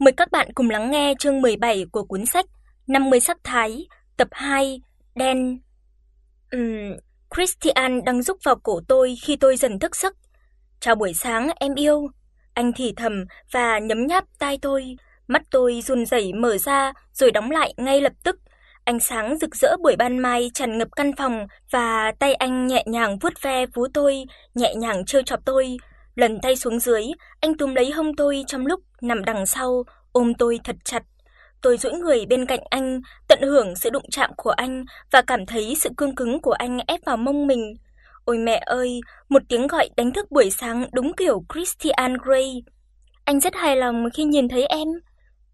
Mời các bạn cùng lắng nghe chương 17 của cuốn sách 50 sắc thái, tập 2, đen. Ừm, Christian đang rúc vào cổ tôi khi tôi dần thức giấc. "Chào buổi sáng em yêu." Anh thì thầm và nhấm nháp tai tôi, mắt tôi run rẩy mở ra rồi đóng lại ngay lập tức. Ánh sáng rực rỡ buổi ban mai tràn ngập căn phòng và tay anh nhẹ nhàng vuốt ve vú tôi, nhẹ nhàng trêu chọc tôi. Lần tay xuống dưới, anh túm lấy hông tôi trong lúc nằm đằng sau, ôm tôi thật chặt. Tôi duỗi người bên cạnh anh, tận hưởng sự đụng chạm của anh và cảm thấy sự cương cứng của anh ép vào mông mình. Ôi mẹ ơi, một tiếng gọi đánh thức buổi sáng đúng kiểu Christian Grey. Anh rất hài lòng khi nhìn thấy em.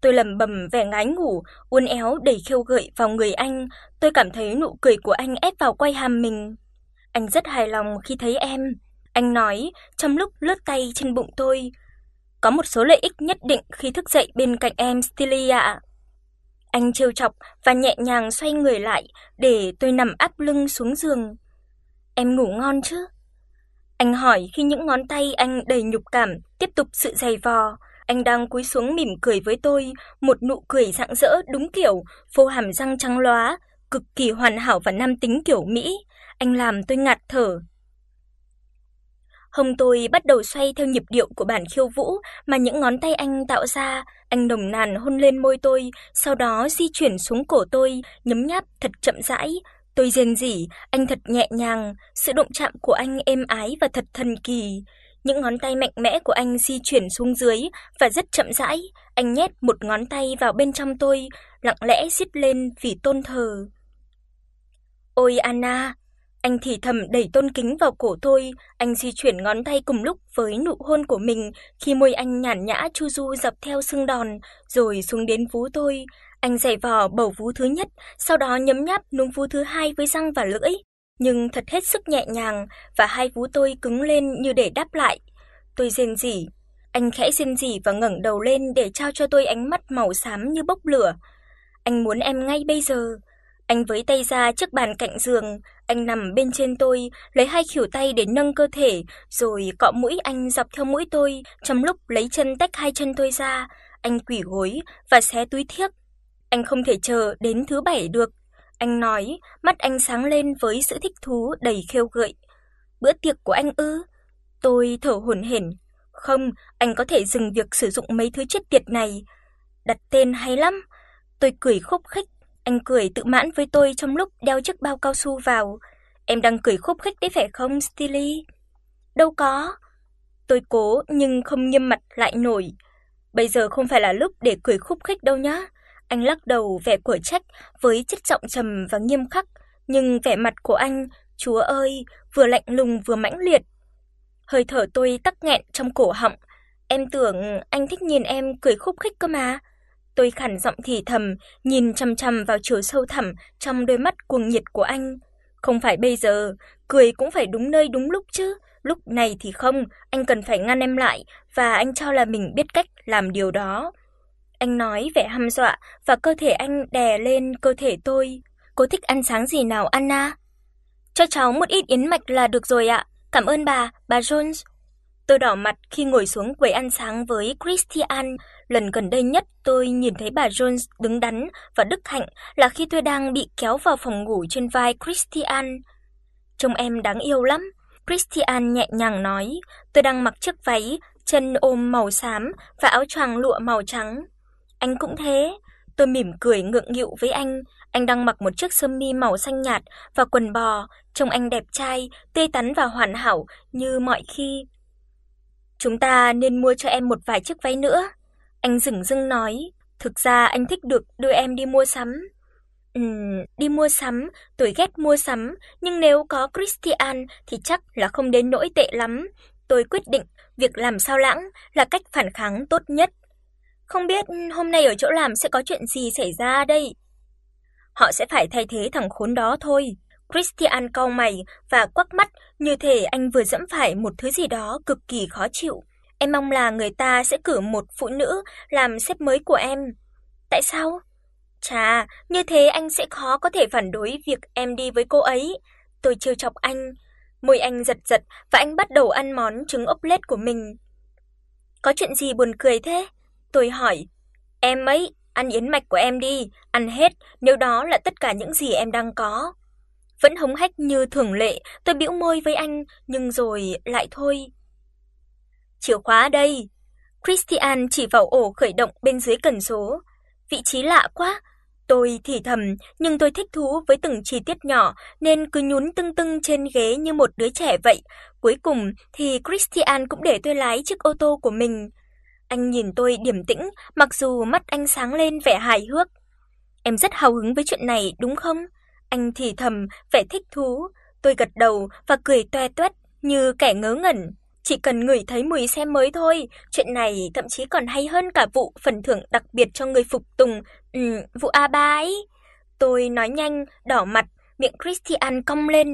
Tôi lẩm bẩm vẻ ngái ngủ, uốn éo đẩy khiêu gợi vào người anh, tôi cảm thấy nụ cười của anh ép vào quai hàm mình. Anh rất hài lòng khi thấy em, anh nói trong lúc lướt tay trên bụng tôi. Có một số lợi ích nhất định khi thức dậy bên cạnh em Stilia. Anh trêu chọc và nhẹ nhàng xoay người lại để tôi nằm áp lưng xuống giường. Em ngủ ngon chứ? Anh hỏi khi những ngón tay anh đầy nhục cảm tiếp tục sự giày vò. Anh đang cúi xuống mỉm cười với tôi, một nụ cười rạng rỡ đúng kiểu phô hàm răng trắng lóa, cực kỳ hoàn hảo và nam tính kiểu Mỹ. Anh làm tôi ngạt thở. Hông tôi bắt đầu xoay theo nhịp điệu của bản khiêu vũ mà những ngón tay anh tạo ra, anh nồng nàn hôn lên môi tôi, sau đó di chuyển xuống cổ tôi, nhấm nháp thật chậm rãi. Tôi rên rỉ, anh thật nhẹ nhàng, sự động chạm của anh êm ái và thật thần kỳ. Những ngón tay mạnh mẽ của anh di chuyển xuống dưới và rất chậm rãi, anh nhét một ngón tay vào bên trong tôi, lặng lẽ rít lên vì tôn thờ. "Ôi Anna!" Anh thì thầm đẩy tôn kính vào cổ tôi, anh di chuyển ngón tay cùng lúc với nụ hôn của mình, khi môi anh nhàn nhã chu du dọc theo xương đòn, rồi xuống đến vú tôi. Anh giày vò bầu vú thứ nhất, sau đó nhấm nháp núm vú thứ hai với răng và lưỡi, nhưng thật hết sức nhẹ nhàng và hai vú tôi cứng lên như để đáp lại. Tôi rên rỉ, anh khẽ rên rỉ và ngẩng đầu lên để trao cho tôi ánh mắt màu xám như bốc lửa. Anh muốn em ngay bây giờ. Anh với tay ra trước bàn cạnh giường, anh nằm bên trên tôi, lấy hai khuỷu tay để nâng cơ thể, rồi cọ mũi anh dọc theo mũi tôi, trong lúc lấy chân tách hai chân tôi ra, anh quỳ gối và xé túi thiếc. Anh không thể chờ đến thứ bảy được, anh nói, mắt anh sáng lên với sự thích thú đầy khêu gợi. Bữa tiệc của anh ư? Tôi thở hổn hển. Không, anh có thể dừng việc sử dụng mấy thứ chết tiệt này. Đặt tên hay lắm. Tôi cười khúc khích anh cười tự mãn với tôi trong lúc đeo chiếc bao cao su vào. Em đang cười khúc khích đấy phải không, Stilly? Đâu có. Tôi cố nhưng không nghiêm mặt lại nổi. Bây giờ không phải là lúc để cười khúc khích đâu nhá. Anh lắc đầu vẻ của trách với chất giọng trầm và nghiêm khắc, nhưng vẻ mặt của anh, chúa ơi, vừa lạnh lùng vừa mãnh liệt. Hơi thở tôi tắc nghẹn trong cổ họng. Em tưởng anh thích nhìn em cười khúc khích cơ mà. Tôi khản giọng thì thầm, nhìn chằm chằm vào chiều sâu thẳm trong đôi mắt cuồng nhiệt của anh. Không phải bây giờ, cười cũng phải đúng nơi đúng lúc chứ. Lúc này thì không, anh cần phải ngăn em lại và anh cho là mình biết cách làm điều đó. Anh nói vẻ hăm dọa và cơ thể anh đè lên cơ thể tôi. Cô thích ăn sáng gì nào Anna? Cho cháu một ít yến mạch là được rồi ạ. Cảm ơn bà, bà Jones. Tôi đỏ mặt khi ngồi xuống quầy ăn sáng với Christian, lần gần đây nhất tôi nhìn thấy bà Jones đứng đắn và đức hạnh là khi tôi đang bị kéo vào phòng ngủ trên vai Christian. Trông em đáng yêu lắm, Christian nhẹ nhàng nói, tôi đang mặc chiếc váy chân ôm màu xám và áo choàng lụa màu trắng. Anh cũng thế. Tôi mỉm cười ngượng nghịu với anh, anh đang mặc một chiếc sơ mi màu xanh nhạt và quần bò, trông anh đẹp trai, tươi tắn và hoàn hảo như mọi khi. Chúng ta nên mua cho em một vài chiếc váy nữa." Anh dửng dưng nói, "Thực ra anh thích được đưa em đi mua sắm." Ừm, đi mua sắm, tôi ghét mua sắm, nhưng nếu có Christian thì chắc là không đến nỗi tệ lắm. Tôi quyết định việc làm sao lãng là cách phản kháng tốt nhất. Không biết hôm nay ở chỗ làm sẽ có chuyện gì xảy ra đây. Họ sẽ phải thay thế thằng khốn đó thôi. Christian cau mày và quắc mắt như thể anh vừa dẫm phải một thứ gì đó cực kỳ khó chịu. Em mong là người ta sẽ cử một phụ nữ làm sếp mới của em. Tại sao? Chà, như thế anh sẽ khó có thể phản đối việc em đi với cô ấy. Tôi trêu chọc anh, môi anh giật giật và anh bắt đầu ăn món trứng ốp lết của mình. Có chuyện gì buồn cười thế? Tôi hỏi. Em ấy, ăn yến mạch của em đi, ăn hết, nếu đó là tất cả những gì em đang có. Vẫn hống hách như thường lệ, tôi bĩu môi với anh, nhưng rồi lại thôi. Chìa khóa đây. Christian chỉ vào ổ khởi động bên dưới cần số. Vị trí lạ quá. Tôi thì thầm, nhưng tôi thích thú với từng chi tiết nhỏ nên cứ nhún tưng tưng trên ghế như một đứa trẻ vậy. Cuối cùng thì Christian cũng để tôi lái chiếc ô tô của mình. Anh nhìn tôi điềm tĩnh, mặc dù mắt anh sáng lên vẻ hài hước. Em rất hào hứng với chuyện này đúng không? Anh thì thầm, vẻ thích thú. Tôi gật đầu và cười toe toét như kẻ ngớ ngẩn. Chỉ cần ngửi thấy mùi xe mới thôi, chuyện này thậm chí còn hay hơn cả vụ phần thưởng đặc biệt cho người phục tùng, ừ, vụ A3 ấy. Tôi nói nhanh, đỏ mặt, miệng Christian cong lên.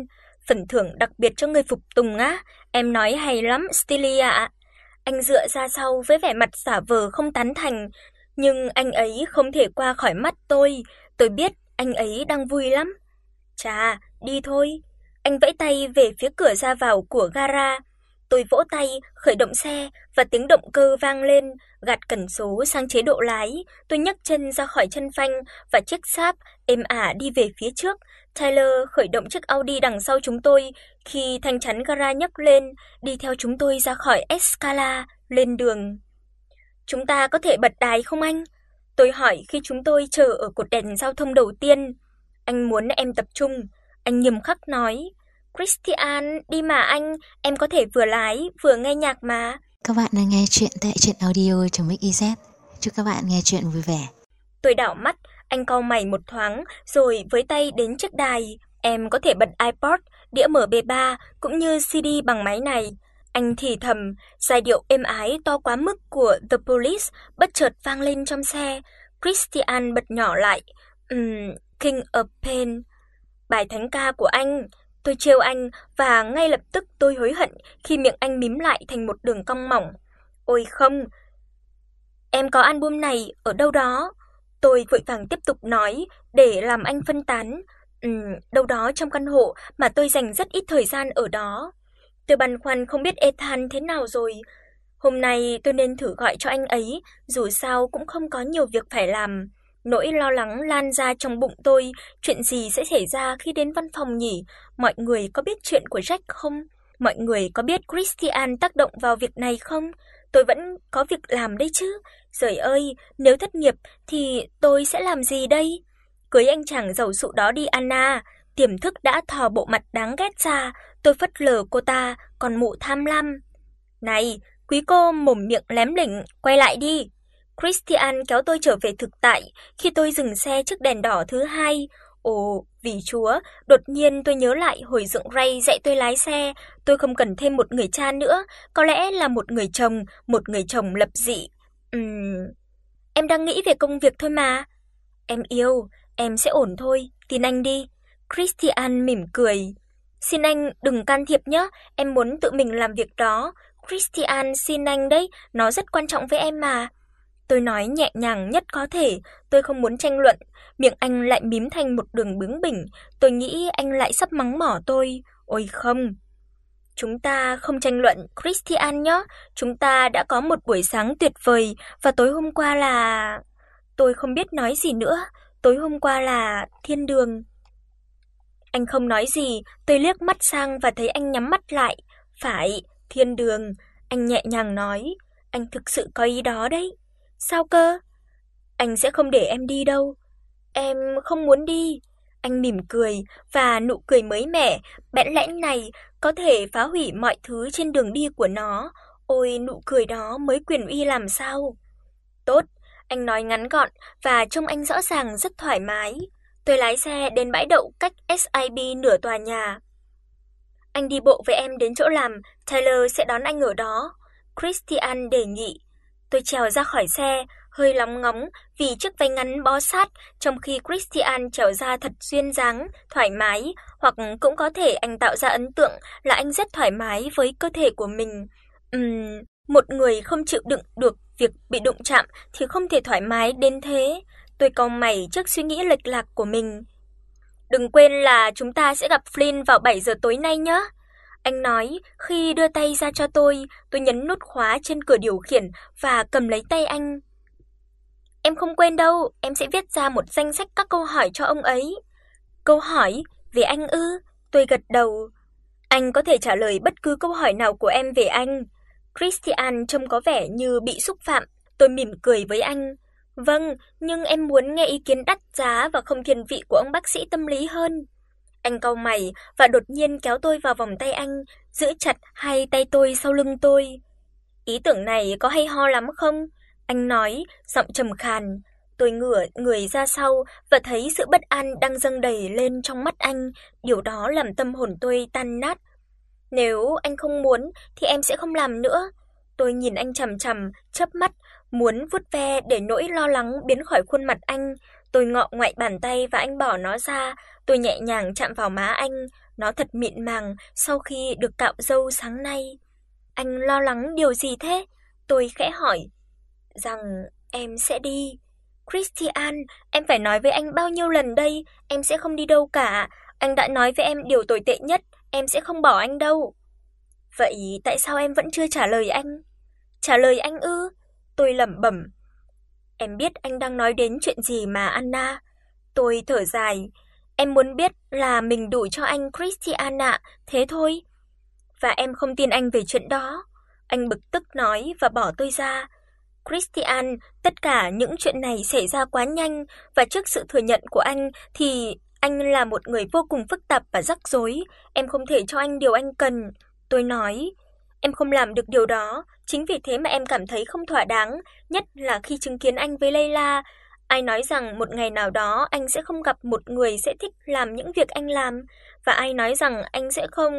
Phần thưởng đặc biệt cho người phục tùng á, em nói hay lắm Stilly ạ. Anh dựa ra sau với vẻ mặt giả vờ không tán thành, nhưng anh ấy không thể qua khỏi mắt tôi, tôi biết anh ấy đang vui lắm. "Chà, đi thôi." Anh vẫy tay về phía cửa ra vào của gara. Tôi vỗ tay, khởi động xe và tiếng động cơ vang lên, gạt cần số sang chế độ lái. Tôi nhấc chân ra khỏi chân phanh và chiếc sáp êm ả đi về phía trước. Tyler khởi động chiếc Audi đằng sau chúng tôi khi thanh chắn gara nhấc lên, đi theo chúng tôi ra khỏi Escala lên đường. Chúng ta có thể bật đài không anh? Tôi hỏi khi chúng tôi chờ ở cột đèn giao thông đầu tiên. Anh muốn em tập trung, anh nghiêm khắc nói. Christian, đi mà anh, em có thể vừa lái vừa nghe nhạc mà. Các bạn đang nghe chuyện tại truyện audio.mix.iz. Chúc các bạn nghe chuyện vui vẻ. Tôi đảo mắt, anh cau mày một thoáng rồi với tay đến chiếc đài, em có thể bật iPod, đĩa MP3 cũng như CD bằng máy này. Anh thì thầm, giai điệu êm ái to quá mức của The Police bất chợt vang lên trong xe. Christian bật nhỏ lại, um, King of Pain. Bài thánh ca của anh, tôi trêu anh và ngay lập tức tôi hối hận khi miệng anh mím lại thành một đường cong mỏng. Ôi không, em có album này ở đâu đó. Tôi vội vàng tiếp tục nói để làm anh phân tán. Ừm, đâu đó trong căn hộ mà tôi dành rất ít thời gian ở đó. Tôi băn khoăn không biết Ethan thế nào rồi. Hôm nay tôi nên thử gọi cho anh ấy, dù sao cũng không có nhiều việc phải làm. Nỗi lo lắng lan ra trong bụng tôi, chuyện gì sẽ xảy ra khi đến văn phòng nhỉ? Mọi người có biết chuyện của Jack không? Mọi người có biết Christian tác động vào việc này không? Tôi vẫn có việc làm đấy chứ. Trời ơi, nếu thất nghiệp thì tôi sẽ làm gì đây? Cưới anh chàng giàu sụ đó đi Anna, tiềm thức đã thò bộ mặt đáng ghét ra, tôi phất lờ cô ta, còn mụ tham lam. "Này, quý cô mồm miệng lém lỉnh, quay lại đi." Christian kéo tôi trở về thực tại khi tôi dừng xe trước đèn đỏ thứ hai. Ồ, vì Chúa, đột nhiên tôi nhớ lại hồi dựng Ray dạy tôi lái xe, tôi không cần thêm một người cha nữa, có lẽ là một người chồng, một người chồng lập dị. Ừm, em đang nghĩ về công việc thôi mà. Em yêu, em sẽ ổn thôi, tin anh đi. Christian mỉm cười. Xin anh đừng can thiệp nhé, em muốn tự mình làm việc đó. Christian xin anh đấy, nó rất quan trọng với em mà. Tôi nói nhẹ nhàng nhất có thể, tôi không muốn tranh luận, miệng anh lại mím thành một đường bướng bỉnh, tôi nghĩ anh lại sắp mắng mỏ tôi. Ôi không. Chúng ta không tranh luận, Christian nhé, chúng ta đã có một buổi sáng tuyệt vời và tối hôm qua là tôi không biết nói gì nữa, tối hôm qua là thiên đường. Anh không nói gì, tôi liếc mắt sang và thấy anh nhắm mắt lại. "Phải, thiên đường." Anh nhẹ nhàng nói, "Anh thực sự có ý đó đấy." "Sao cơ?" "Anh sẽ không để em đi đâu." "Em không muốn đi." Anh mỉm cười và nụ cười mới mẻ, bẽn lẽn này có thể phá hủy mọi thứ trên đường đi của nó. Ôi nụ cười đó mới quyền uy làm sao. "Tốt." Anh nói ngắn gọn và trông anh rõ ràng rất thoải mái. Tôi lái xe đến bãi đậu cách SIB nửa tòa nhà. Anh đi bộ với em đến chỗ làm, Taylor sẽ đón anh ở đó. Christian đề nghị. Tôi trèo ra khỏi xe, hơi lóng ngóng vì chiếc váy ngắn bó sát, trong khi Christian trèo ra thật duyên dáng, thoải mái, hoặc cũng có thể anh tạo ra ấn tượng là anh rất thoải mái với cơ thể của mình. Ừm, một người không chịu đựng được việc bị đụng chạm thì không thể thoải mái đến thế. Tôi cau mày trước suy nghĩ lệch lạc của mình. Đừng quên là chúng ta sẽ gặp Flynn vào 7 giờ tối nay nhé. Anh nói khi đưa tay ra cho tôi, tôi nhấn nút khóa trên cửa điều khiển và cầm lấy tay anh. Em không quên đâu, em sẽ viết ra một danh sách các câu hỏi cho ông ấy. Câu hỏi về anh ư? Tôi gật đầu. Anh có thể trả lời bất cứ câu hỏi nào của em về anh. Christian trông có vẻ như bị xúc phạm, tôi mỉm cười với anh. Vâng, nhưng em muốn nghe ý kiến đắt giá và không thiên vị của ông bác sĩ tâm lý hơn. Anh cau mày và đột nhiên kéo tôi vào vòng tay anh, giữ chặt hai tay tôi sau lưng tôi. Ý tưởng này có hay ho lắm không? Anh nói, giọng trầm khàn. Tôi ngửa người ra sau và thấy sự bất an đang dâng đầy lên trong mắt anh, điều đó làm tâm hồn tôi tan nát. Nếu anh không muốn thì em sẽ không làm nữa. Tôi nhìn anh chằm chằm, chớp mắt, muốn vuốt ve để nỗi lo lắng biến khỏi khuôn mặt anh. Tôi ngọ ngoại bàn tay và anh bỏ nó ra, tôi nhẹ nhàng chạm vào má anh, nó thật mịn màng sau khi được cạo râu sáng nay. Anh lo lắng điều gì thế? Tôi khẽ hỏi. Rằng em sẽ đi. Christian, em phải nói với anh bao nhiêu lần đây, em sẽ không đi đâu cả. Anh đã nói với em điều tồi tệ nhất, em sẽ không bỏ anh đâu. Vậy tại sao em vẫn chưa trả lời anh? Trả lời anh ư? Tôi lẩm bẩm. Em biết anh đang nói đến chuyện gì mà Anna. Tôi thở dài. Em muốn biết là mình đủ cho anh Christian ạ, thế thôi. Và em không tin anh về chuyện đó. Anh bực tức nói và bỏ tôi ra. Christian, tất cả những chuyện này xảy ra quá nhanh và trước sự thừa nhận của anh thì anh là một người vô cùng phức tạp và rắc rối, em không thể cho anh điều anh cần." Tôi nói, "Em không làm được điều đó, chính vì thế mà em cảm thấy không thỏa đáng, nhất là khi chứng kiến anh với Layla. Ai nói rằng một ngày nào đó anh sẽ không gặp một người sẽ thích làm những việc anh làm và ai nói rằng anh sẽ không,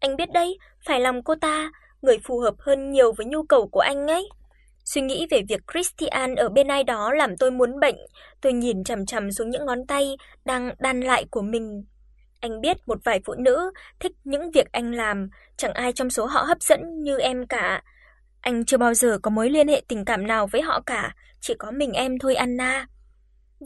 anh biết đấy, phải lòng cô ta, người phù hợp hơn nhiều với nhu cầu của anh ấy." Suy nghĩ về việc Christian ở bên ai đó làm tôi muốn bệnh, tôi nhìn chằm chằm xuống những ngón tay đang đan lại của mình. Anh biết một vài phụ nữ thích những việc anh làm, chẳng ai trong số họ hấp dẫn như em cả. Anh chưa bao giờ có mối liên hệ tình cảm nào với họ cả, chỉ có mình em thôi Anna.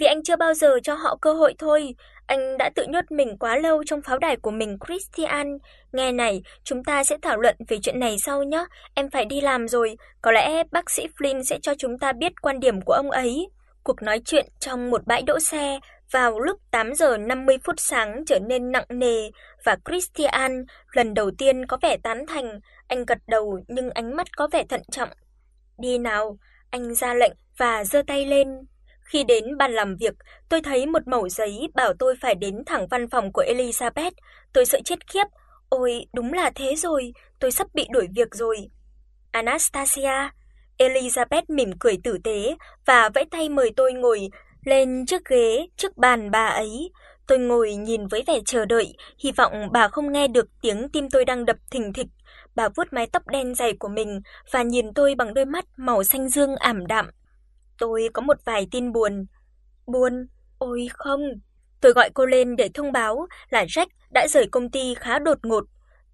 Vì anh chưa bao giờ cho họ cơ hội thôi, anh đã tự nhốt mình quá lâu trong pháo đài của mình Christian. Nghe này, chúng ta sẽ thảo luận về chuyện này sau nhé. Em phải đi làm rồi, có lẽ bác sĩ Flynn sẽ cho chúng ta biết quan điểm của ông ấy. Cuộc nói chuyện trong một bãi đỗ xe vào lúc 8 giờ 50 phút sáng trở nên nặng nề và Christian lần đầu tiên có vẻ tán thành, anh gật đầu nhưng ánh mắt có vẻ thận trọng. "Đi nào." Anh ra lệnh và giơ tay lên. Khi đến bàn làm việc, tôi thấy một mẩu giấy bảo tôi phải đến thẳng văn phòng của Elizabeth. Tôi sợ chết khiếp. Ôi, đúng là thế rồi, tôi sắp bị đuổi việc rồi. Anastasia, Elizabeth mỉm cười tử tế và vẫy tay mời tôi ngồi lên chiếc ghế trước bàn bà ấy. Tôi ngồi nhìn với vẻ chờ đợi, hy vọng bà không nghe được tiếng tim tôi đang đập thình thịch. Bà vuốt mái tóc đen dày của mình và nhìn tôi bằng đôi mắt màu xanh dương ảm đạm. Tôi có một vài tin buồn. Buồn? Ôi không. Tôi gọi cô lên để thông báo là Jack đã rời công ty khá đột ngột.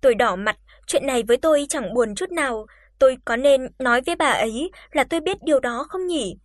Tôi đỏ mặt, chuyện này với tôi chẳng buồn chút nào. Tôi có nên nói với bà ấy là tôi biết điều đó không nhỉ?